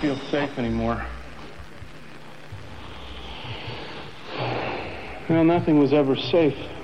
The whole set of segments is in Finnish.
feel safe anymore. Know, nothing was ever safe.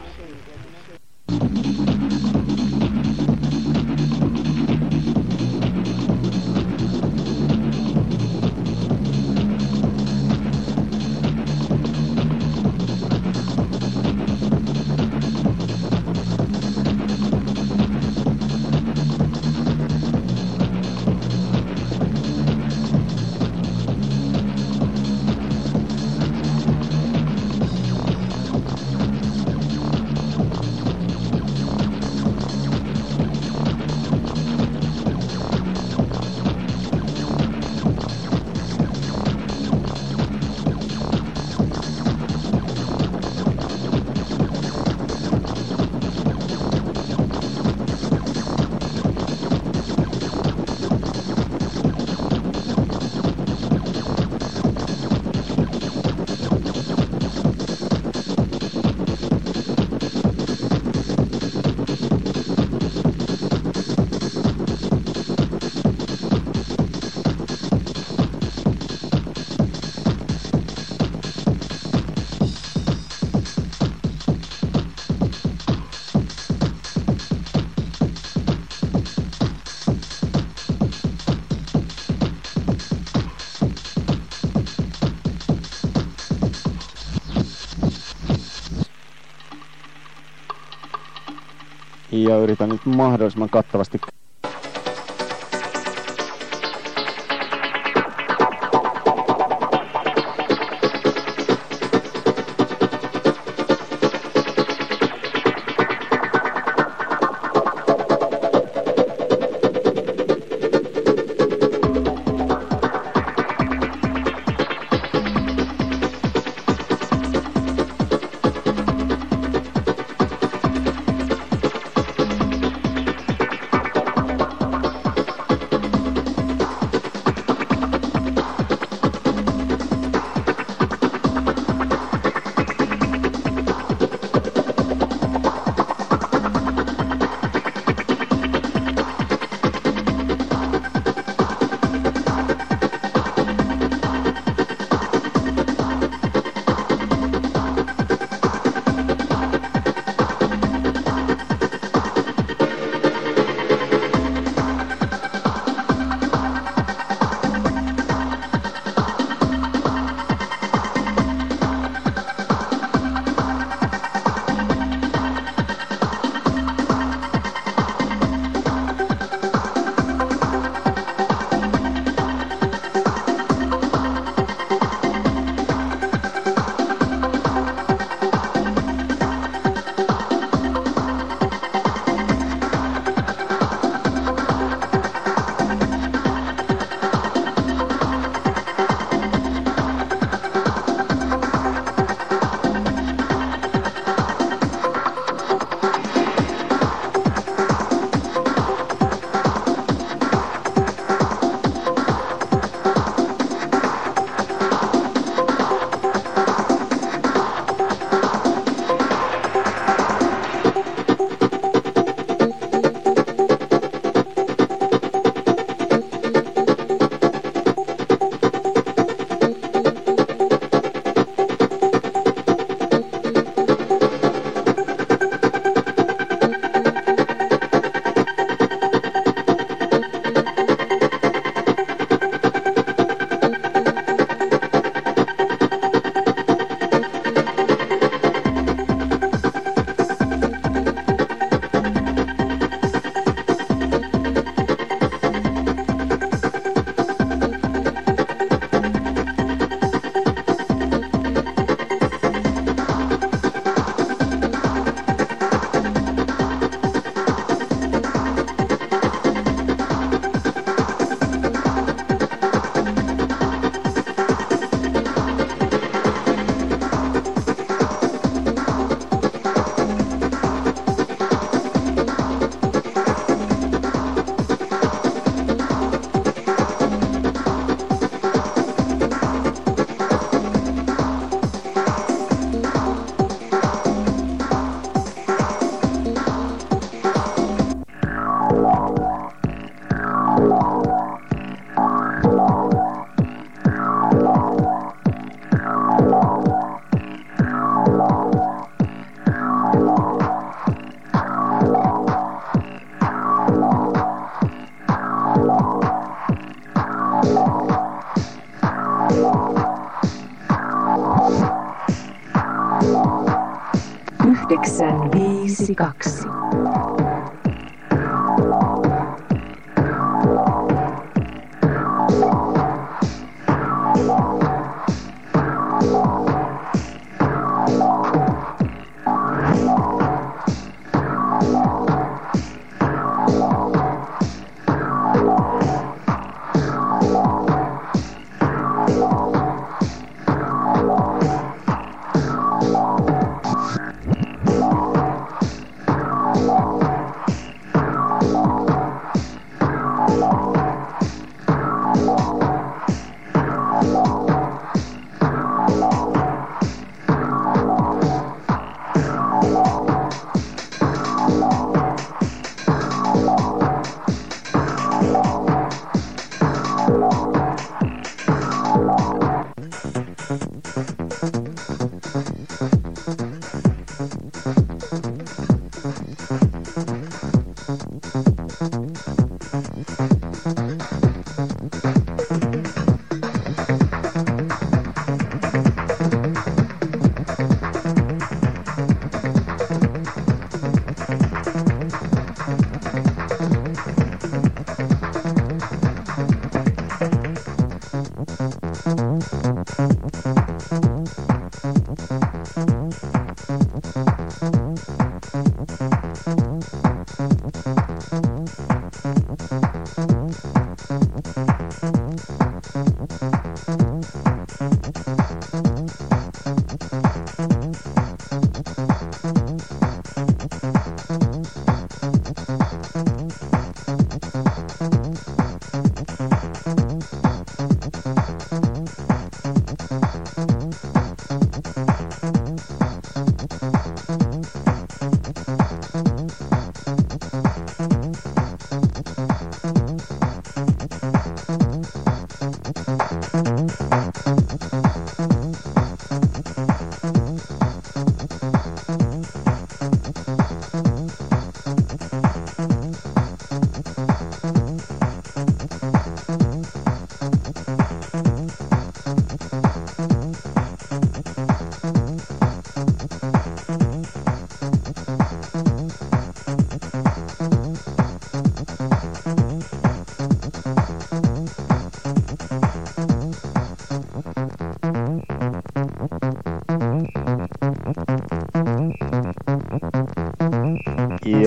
Ja yritän nyt mahdollisimman kattavasti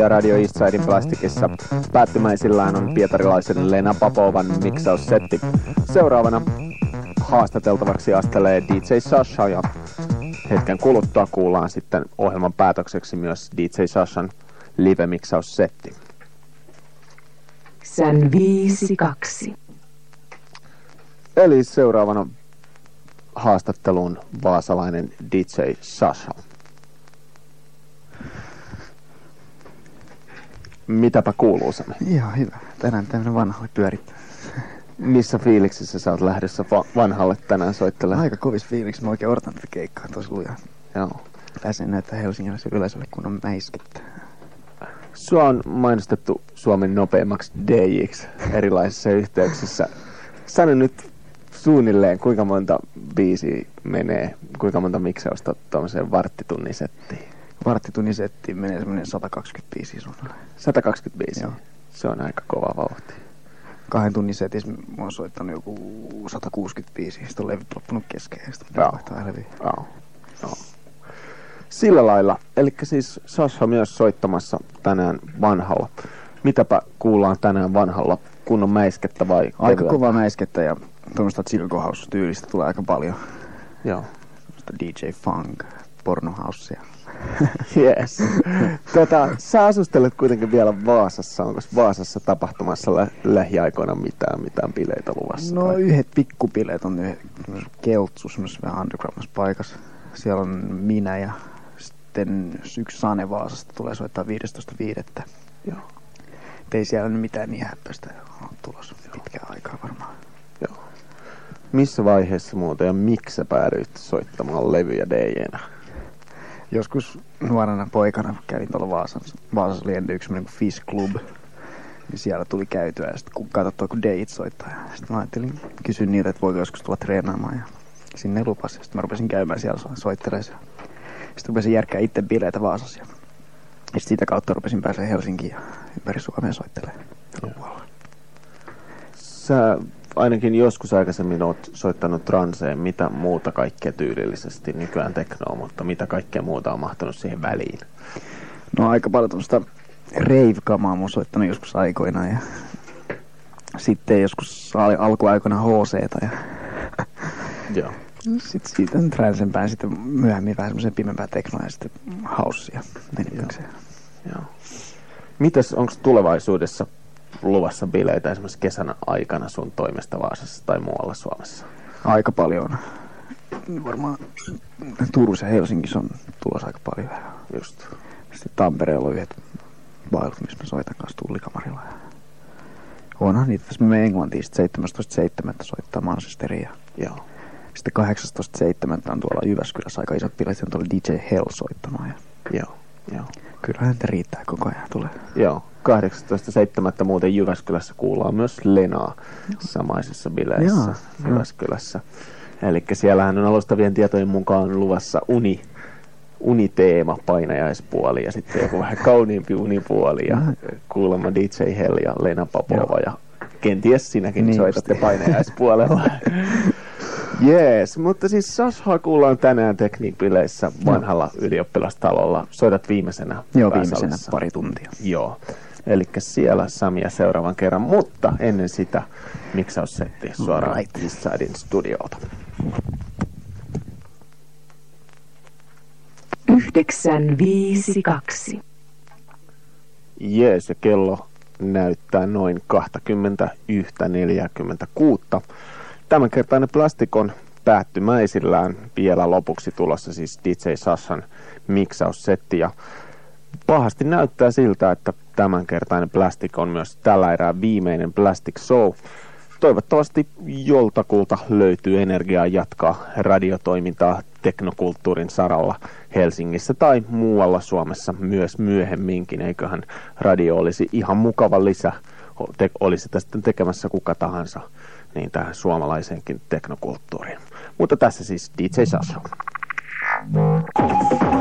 Radio Eastsidein plastikissa päättymäisillään on pietarilaisen Lena Papovan miksaussetti. Seuraavana haastateltavaksi astelee DJ Sasha ja hetken kuluttua kuullaan sitten ohjelman päätökseksi myös DJ Sashan live-miksaussetti. Sän viisi kaksi. Eli seuraavana haastatteluun vaasalainen DJ Sasha. Mitäpä kuuluu Sami? Ihan hyvä. Tänään tämmönen vanhalle pyörittää. Missä fiiliksissä sä oot lähdössä va- vanhalle tänään soittelemaan? Aika kovis fiiliksi. Mä oikein odotan tätä keikkaa tosi lujaa. Joo. Pääsen näyttää Helsingiläiselle yleisölle kunnon mäiskettä. Sua on mainostettu Suomen nopeimmaksi DJiksi erilaisissa yhteyksissä. Sano nyt suunnilleen, kuinka monta biisiä menee, kuinka monta miksausta tuommoiseen varttitunnin settiin? Varttitunnin settiin menee semmonen 125 suunnilleen. 125. Joo. Se on aika kova vauhti. Kahden tunnin setissä mä oon soittanut joku 165. Sitten on levyt loppunut kesken ja sitten pitää levyä. Joo. Joo. Sillä lailla. Eli siis Sasha myös soittamassa tänään vanhalla. Mitäpä kuullaan tänään vanhalla? Kunnon mäiskettä vai Aika levyä? kova mäiskettä ja tuommoista Silko House-tyylistä tulee aika paljon. Joo. Tuommoista DJ Funk, pornohaussia. Yes. tota, sä asustelet kuitenkin vielä Vaasassa. Onko Vaasassa tapahtumassa lä- lähiaikoina mitään, mitään bileitä luvassa? No tai- yhdet pikkupileet on yhdet keltsu, semmoisessa vähän undergroundissa paikassa. Siellä on minä ja sitten yksi Sane Vaasasta tulee soittaa 15.5. Joo. Ei siellä nyt mitään niin häppäistä ole tulossa pitkään aikaa varmaan. Joo. Missä vaiheessa muuten ja miksi sä päädyit soittamaan levyjä DJnä? Joskus nuorena poikana kävin tuolla Vaasassa. Vaasassa oli ennen yksi kuin Fish Club. Niin siellä tuli käytyä ja sitten kun katsottua kun Deit soittaa. Sitten mä ajattelin kysyä niiltä, että voiko joskus tulla treenaamaan. Ja sinne lupasi. Sitten mä rupesin käymään siellä so- soittelemaan. Sitten rupesin järkkää itse bileitä Vaasassa. Ja Ja sit sitä kautta rupesin pääsemään Helsinkiin ja ympäri Suomea soittelemaan. Sä ainakin joskus aikaisemmin oot soittanut transeen, mitä muuta kaikkea tyylillisesti, nykyään teknoa, mutta mitä kaikkea muuta on mahtunut siihen väliin? No aika paljon tuosta rave-kamaa mun soittanut joskus aikoinaan ja sitten joskus al- alkuaikoina hc ja Joo. sitten siitä transempään sitten myöhemmin vähän semmoisen pimempää teknoa ja sitten haussia enimmäkseen. Joo. Mitäs, onko tulevaisuudessa luvassa bileitä esimerkiksi kesän aikana sun toimesta Vaasassa tai muualla Suomessa? Aika paljon. Varmaan Turussa ja Helsingissä on tulossa aika paljon. Just. Sitten Tampereella on yhdet bailut, missä mä soitan kanssa tullikamarilla. Onhan niitä. Tässä menen Englantiin sitten 17.7. soittaa Manchesteriin. Ja Joo. sitten 18.7. on tuolla Jyväskylässä aika isot bilet. On tuolla DJ Hell soittamaan. Ja Joo. Joo. kyllähän niitä riittää koko ajan. Tulee. Joo. 18.7. muuten Jyväskylässä kuullaan myös Lenaa samaisissa bileissä Joo, joo. Jyväskylässä. Eli siellähän on alustavien tietojen mukaan luvassa uni, uniteema painajaispuoli ja sitten joku vähän kauniimpi unipuoli ja kuulemma DJ Hell ja Lena Papova ja kenties sinäkin Niin soitatte painajaispuolella. Jees, mutta siis Sashaa kuullaan tänään tekniikbileissä vanhalla ylioppilastalolla. Soitat viimeisenä Joo, viimeisenä pari tuntia. Joo. Eli siellä Samia seuraavan kerran, mutta ennen sitä miksaussetti suoraan Right. Eastsidein studiolta. Yhdeksän viisi kaksi. Jees, ja kello näyttää noin 21.46. Tämänkertainen plastikon päättymäisillään vielä lopuksi tulossa siis DJ Sassan miksaussetti. Ja pahasti näyttää siltä, että tämänkertainen Plastic on myös tällä erää viimeinen Plastic Show. Toivottavasti joltakulta löytyy energiaa jatkaa radiotoimintaa teknokulttuurin saralla Helsingissä tai muualla Suomessa myös myöhemminkin. Eiköhän radio olisi ihan mukava lisä, te, olisi sitten tekemässä kuka tahansa, niin tähän suomalaiseenkin teknokulttuuriin. Mutta tässä siis DJ Sasha. Ja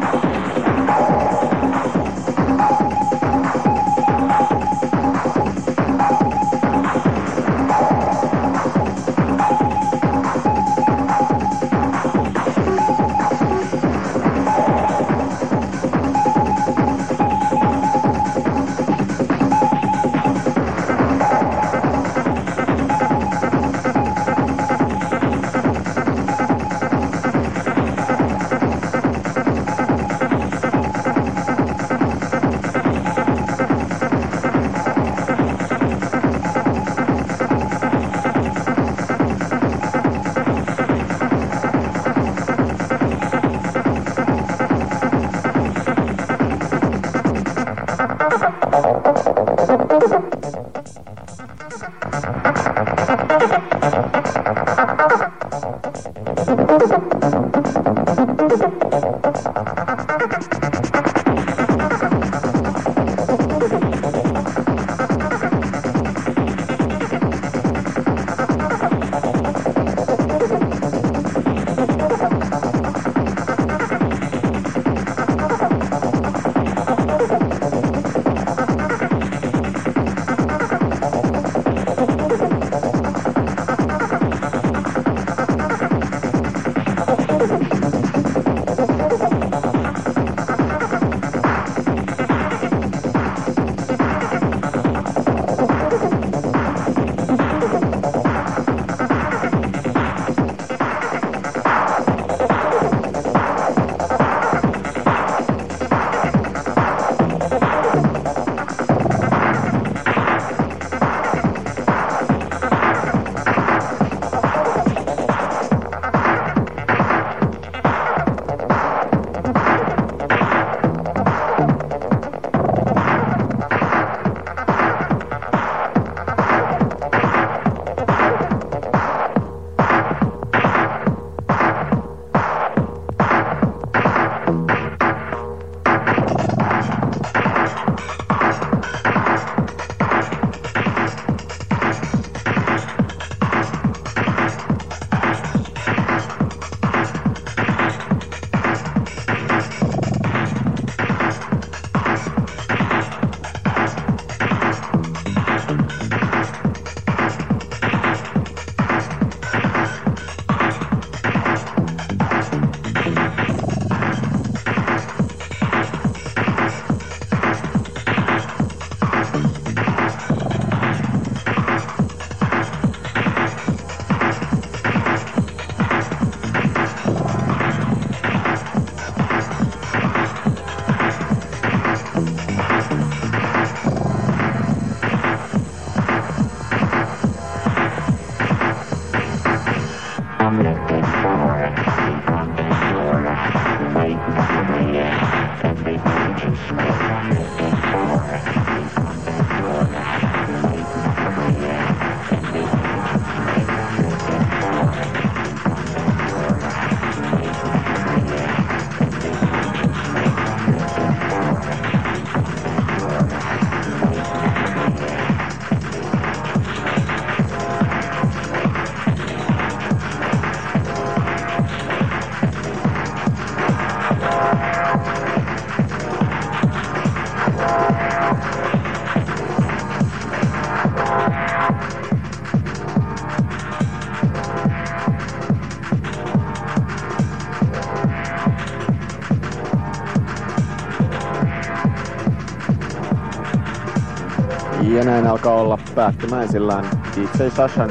päättymäisillään DJ Sashan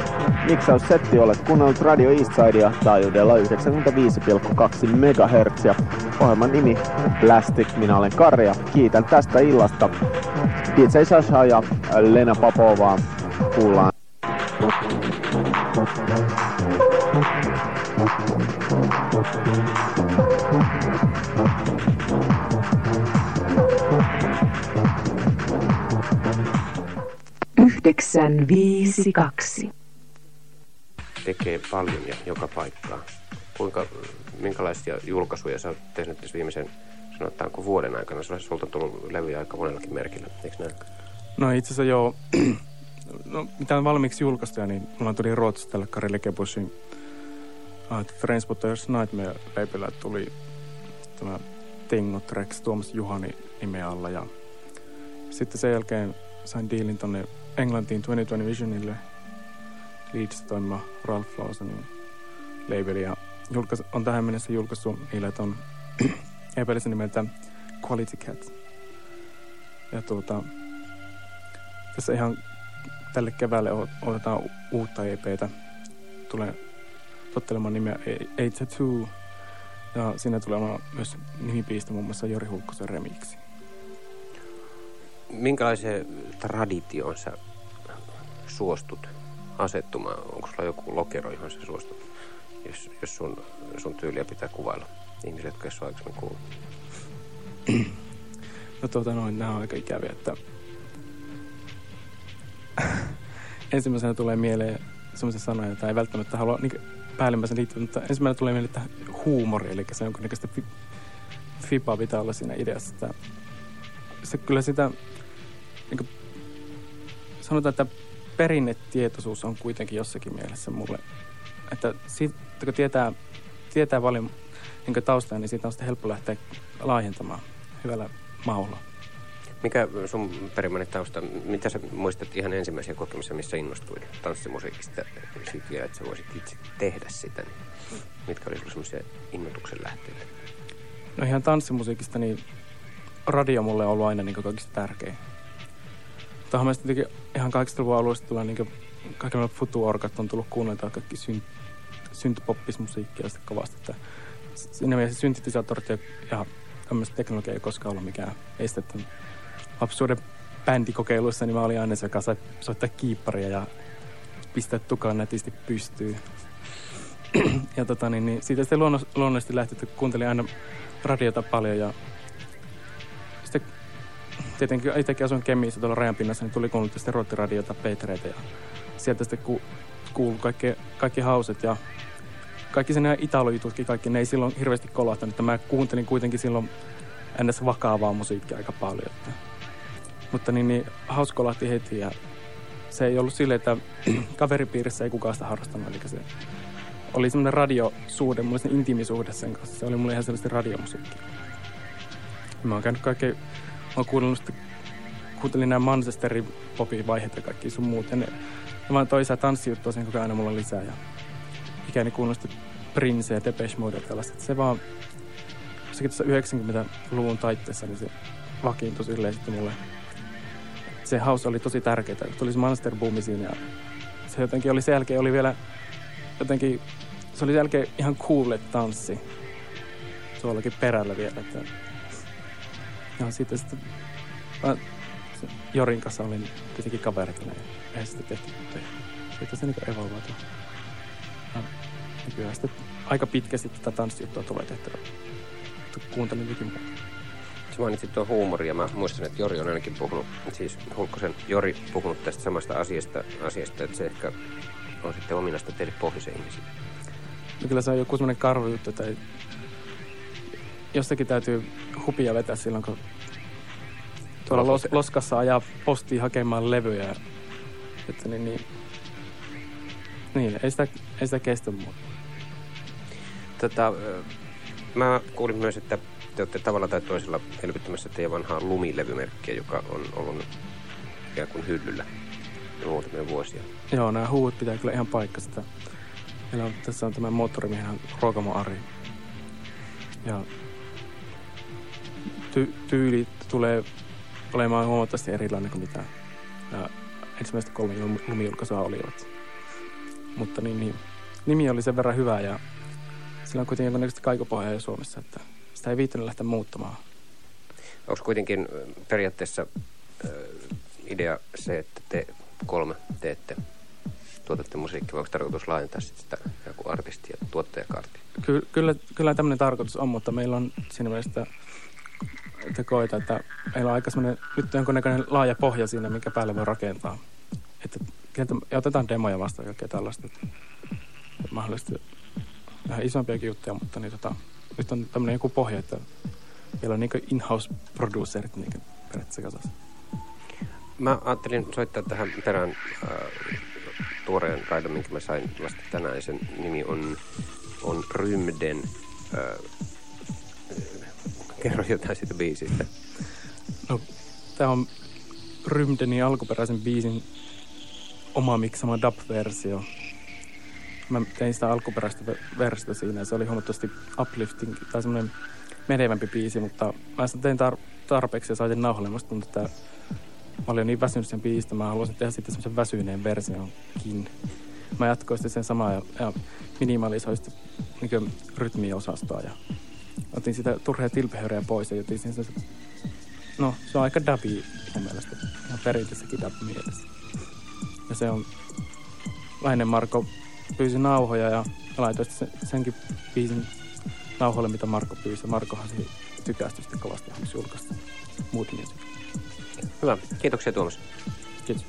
miksaussetti. Olet kuunnellut Radio Eastsidea taajuudella 95,2 MHz. Ohjelman nimi Plastic. Minä olen Karja. Kiitän tästä illasta. DJ Sasha ja Lena Papovaa kuullaan. Yhdeksän viisi kaksi. tekee paljon ja joka paikkaa. Kuinka, minkälaisia julkaisuja sä oot tehnyt tässä viimeisen, sanotaanko vuoden aikana? Sulla sulta on tullut levyjä aika monellakin merkillä, eikö näin? No itse asiassa joo. no, mitään valmiiksi julkaista, niin mulla tuli Ruotsista tälle Kari Lekebussin uh, Transporters Nightmare-leipillä tuli tämä Tingo Tracks Tuomas Juhani nimeä alla ja sitten sen jälkeen sain diilin tonne Englantiin 2020 Visionille Leeds toimiva Ralph Lawsonin labeli ja julkais, on tähän mennessä julkaissut niille ton EPLssä nimeltä Quality Cat. Ja tuota, tässä ihan tälle keväälle otetaan uutta EPtä. Tulee tottelemaan nimeä A- A Tattoo. Ja siinä tulee myös nimipiistä muun muassa Jori Hulkkosen remiksi. Minkälaiseen traditioon sä suostut asettumaan? Onko sulla joku lokero, johon sä suostut, jos, jos sun, sun tyyliä pitää kuvailla? Ihmiset, jotka ole aikaisemmin kuullut. No tuota noin, nämä on aika ikäviä, että ensimmäisenä tulee mieleen sellaisia sanoja, joita ei välttämättä halua niin päällimmäisen liittyä, mutta ensimmäisenä tulee mieleen, että huumori, eli se jonkunnäköistä fi- fipaa pitää olla siinä ideassa. Että se kyllä sitä, niin kuin, sanotaan, että perinnetietoisuus on kuitenkin jossakin mielessä mulle. Että siitä, kun tietää, tietää paljon niin taustaa, niin siitä on sitten helppo lähteä laajentamaan hyvällä maulla. Mikä sun perimmäinen tausta, mitä sä muistat ihan ensimmäisiä kokemuksia, missä innostuit tanssimusiikista siitä, että sä voisit itse tehdä sitä? Niin mitkä oli semmoisia innotuksen lähteitä? No ihan tanssimusiikista, niin radio mulle on ollut aina niin kaikista tärkein. Tähän mielestä tietenkin ihan 80-luvun alusta tulee niin kaikilla futuorkat on tullut kuunneltua kaikki synt, syntypoppismusiikkia sitten kovasti. Että siinä mielessä syntetisaattorit ja, tämmöistä teknologiaa ei koskaan ollut mikään este. Että lapsuuden bändikokeiluissa niin mä olin aina se, joka sai soittaa kiipparia ja pistää tukaan nätisti pystyyn. ja tota, niin, niin siitä sitten luonnollisesti lähti, että kuuntelin aina radiota paljon ja tietenkin itsekin asuin Kemissä tuolla rajan pinnassa, niin tuli kuunneltu sitten ruottiradiota, Petereitä ja sieltä sitten ku, kuului kaikki, kaikki hauset ja kaikki sen italojututkin kaikki, ne ei silloin hirveästi kolahtanut, että mä kuuntelin kuitenkin silloin ns. vakavaa musiikkia aika paljon. Että. Mutta niin, niin hauska kolahti heti ja se ei ollut silleen, että kaveripiirissä ei kukaan sitä harrastanut, eli se oli semmoinen radiosuhde, mulla oli intiimisuhde sen kanssa. Se oli mulle ihan selvästi radiomusiikki. Mä oon käynyt kaikkea, mä kuunnellut kuuntelin nämä Manchesterin popin vaiheet ja kaikki sun muut. Ja ne, ja mä toi isää tanssijuttua sen koko ajan mulla lisää. Ja ikäni kuunnellut Prince ja Depeche Mode ja. Se vaan, jossakin tuossa 90-luvun taitteessa, niin se vakiintui silleen sitten mulle. Se house oli tosi tärkeää. Tuli se Monster Boomi siinä ja se jotenkin oli sen jälkeen oli vielä jotenkin, se oli sen jälkeen ihan cool tanssi tuollakin perällä vielä. Että... Ja sitten, sitten mä Jorin kanssa olin tietenkin kaverit ja eihän sitten tehty töitä. Sitten se niinku evolvoitu. Ja nykyään sitten aika pitkästi tätä tanssijuttua tulee tehtyä. Kuuntelin nykin Sä mainitsit tuon huumoria. Mä muistan, että Jori on ainakin puhunut, siis Hulkkosen Jori puhunut tästä samasta asiasta, asiasta että se ehkä on sitten ominaista teille pohjoisen ihmisiä. No kyllä se on joku semmoinen karhujuttu, että ei... jostakin täytyy hupia vetää silloin, kun tuolla los, loskassa ajaa postiin hakemaan levyjä. Että niin, niin, niin ei, sitä, ei sitä kestä muuta. Tota, mä kuulin myös, että te olette tavalla tai toisella elvyttämässä teidän vanhaa lumilevymerkkiä, joka on ollut ikään kuin hyllyllä jo muutamia vuosia. Joo, nämä huut pitää kyllä ihan paikkansa. Meillä on, tässä on tämä moottorimiehen Ruokamo Ari. Ja ty- tyyli tulee olemaan huomattavasti erilainen kuin mitä nämä ensimmäistä kolme lumi- lumijulkaisua olivat. Mutta niin, niin, nimi oli sen verran hyvä ja sillä on kuitenkin jonkinnäköistä kaikopohjaa jo Suomessa, että sitä ei viittänyt lähteä muuttamaan. Onko kuitenkin periaatteessa ö, idea se, että te kolme teette, tuotatte musiikkia, vai onko tarkoitus laajentaa sit sitä joku artisti- ja tuottajakaarti? Ky- kyllä, kyllä tämmöinen tarkoitus on, mutta meillä on siinä mielessä te koita, että meillä on aika semmoinen, nyt jonkunnäköinen laaja pohja siinä, mikä päälle voi rakentaa. Että, ja otetaan demoja vastaan kaikkea tällaista. Mahdollisesti vähän isompiakin juttuja, mutta niin tota, nyt on tämmöinen joku pohja, että meillä on niin in-house producerit niin periaatteessa kasassa. Mä ajattelin soittaa tähän perään äh, tuoreen raidon, minkä mä sain vasta tänään. Ja sen nimi on, on Rymden. Äh, kerro jotain siitä biisistä. No, tää on Rymdenin alkuperäisen biisin oma miksama dub-versio. Mä tein sitä alkuperäistä ve- versiota siinä ja se oli huomattavasti uplifting tai semmoinen menevämpi biisi, mutta mä sitä tein tar- tarpeeksi ja sain sen nauhalle. Musta tuntuu, että mä olin niin väsynyt sen biisistä, mä haluaisin tehdä sitten semmoisen väsyneen versionkin. Mä jatkoin sen samaa ja, ja minimalisoin sitten niin rytmiosastoa ja otin sitä turhia tilpehöreä pois ja otin sen semmoisen No, se on aika dubi mun mielestä. Ihan perinteisessäkin dub mielessä. Ja se on... Lainen Marko pyysi nauhoja ja laitoin sen, senkin biisin nauhoille, mitä Marko pyysi. Markohan se tykästyi sitten kovasti halusi julkaista Mood Music. Hyvä. Kiitoksia Tuomas. Kiitos.